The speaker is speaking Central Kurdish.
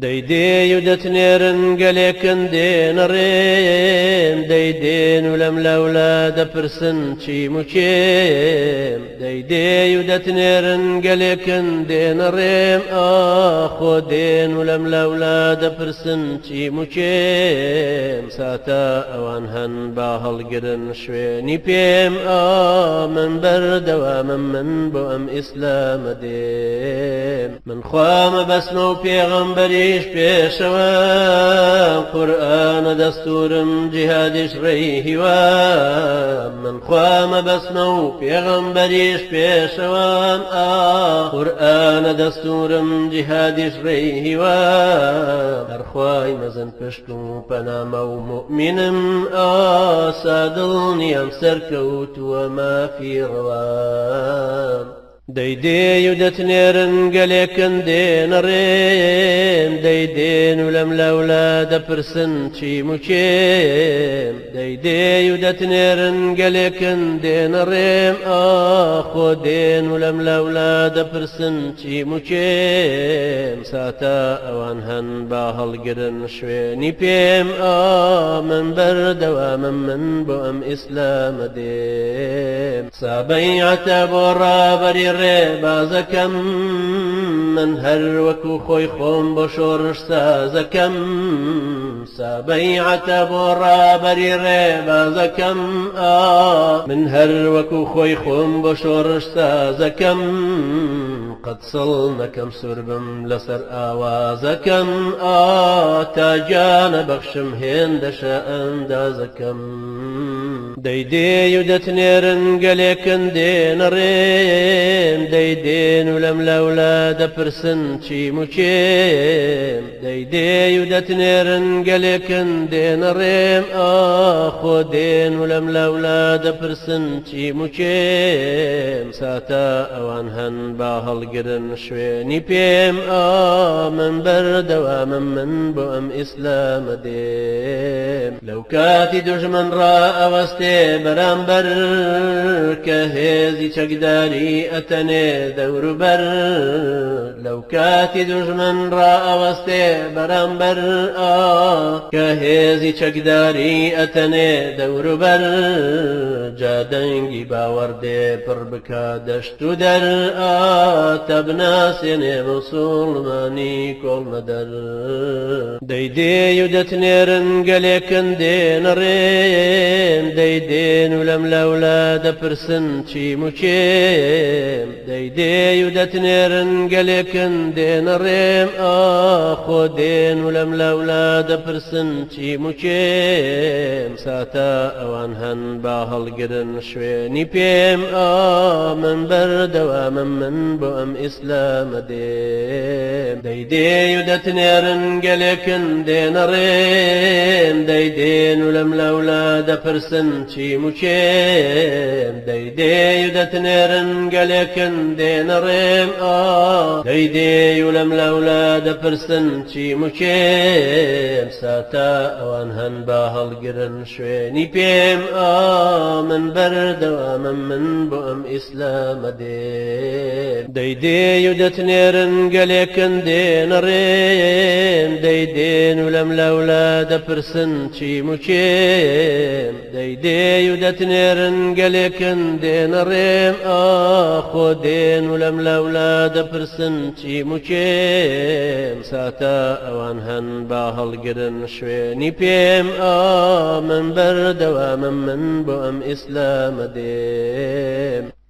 دەیدێ و دەتنێرن گەلێکن دێنە ڕێم دەیدێن و لەم لەولە دەپرسن چیم وچێم دەیدێ و دەتنێرن گەلێکن دێنە ڕێم ئاخۆ دێن و لەم لەولە دەپرسن چیم وچێم ساتە ئەوان هەن با هەڵگرن شوێنی پێم ئا من بر دوام من بو ام اسلام دیم من خوام بس نو پیغمبریش پیشوا قرآن دستورم جهادش و من خوام بس نو پیغمبریش پیشوا قرآن دستورم جهادش و هر خوای مزن پشتو پنام و مؤمنم آسادل نیام سرکوت و ما فی الرواية دەیدێ و دەتنێرن گەلێکن دێنە ڕێم دەیدێن و لەم لەولە دەپرسن چی موچێم دەیدێ و دەتنێرن گەلێکن دێنە ڕێم ئاخۆ دێن و لەم لەولە دەپرسن چی موچێم ساتە ئەوان هەن با هەڵگرن شوێنی پێم ئا من بەردەوامم من بۆ ئەم ئیسلامە دێم سابەیعتە بۆ ڕابەری ڕێ ڕێبازەکەم من هەر وەکو خۆی خۆم بۆ شۆڕش سازەکەم سابەیعەتە بۆ ڕابەری ڕێبازەکەم من هەر وەکو خۆی خۆم بۆ شۆڕش سازەکەم قەتسڵ نەکەم سوربم لەسەر ئاوازەکەم ئاتاجانە بەخشم هێندەشە ئەندازەکەم دەیدێ و دەتنێرن گەلێکن دێنە ڕێم دەیدێن و لەم لەولە دەپرسن چیم وچێم دەیدێ و دەتنێرن گەلێکن دێنە ڕێم ئاخۆ دێن و لەم لەولە دەپرسن چیم وچێم ساتە ئەوان هەن با هەڵگە گرن شوێنی پێم ئامن بەردەوامم من بۆ ئەم ئیسلامە دێم لەو کاتی دژمن ڕا ئەوەستێ بەرامبەر کە هێزی چەکداری ئەتەنێ دەوروبەر لەو کاتی دژمن ڕا ئەوەستێ بەرامبەر ئا کە هێزی چەکداری ئەتەنێ دەوروبەر جادەنگی باوەڕدێ پڕ بکە دەشت و دەر ئاتە بناسێنێ بەسوڵمانی کۆڵ نەدەر دەیدێ و دەتنێرن گەلێکن دێنەڕێن دەیدێن و لەم لەولە دەپرسن چی موچێم دەیدێ و دەتنێرن گەلێکن دێنەڕێم ئاخۆ دێن و لەم لەولە دەپرسن چی موچێم ساتە ئەوان هەن با هەڵگە گەدەن شوێنی پێم ئا آه، من بەردەوامە من بۆ ئەم ئیسلامە دێ دەیدێ و دەتنێرن گەلێکن دێنە ڕێم دەیدێن و لەم لەولا دەپرسن چی موچێم دەیدێ و دەتنێرن گەلێکن دێنە ڕێم ئا آه. دەیدێ و لەم لەولا دەپرسن چی موچێم ساتا ئەوان هەن با هەڵگرن شوێنی پێم ئا آه، من برد ومن من بؤم إسلام دين ديدي يدت نيرن قليكن دين الريم ديدين ولم لولا فرسن شي مشيم ديدي يدت نيرن قليكن دين الريم آخو دين ولم لولا فرسن شي مشيم ساتا اوان هن باهل قرن شويني بيم آمن برد ومن من بؤم إسلام الإسلام ديم